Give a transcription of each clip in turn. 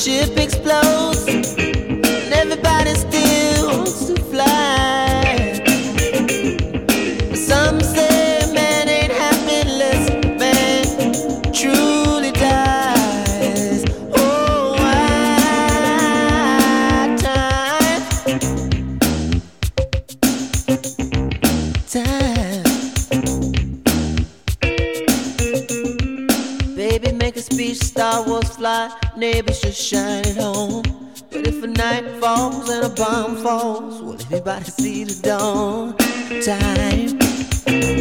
Ship explodes, Star Wars fly, neighbors just shine it home. But if a night falls and a bomb falls, will everybody see the dawn? Time.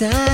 Time.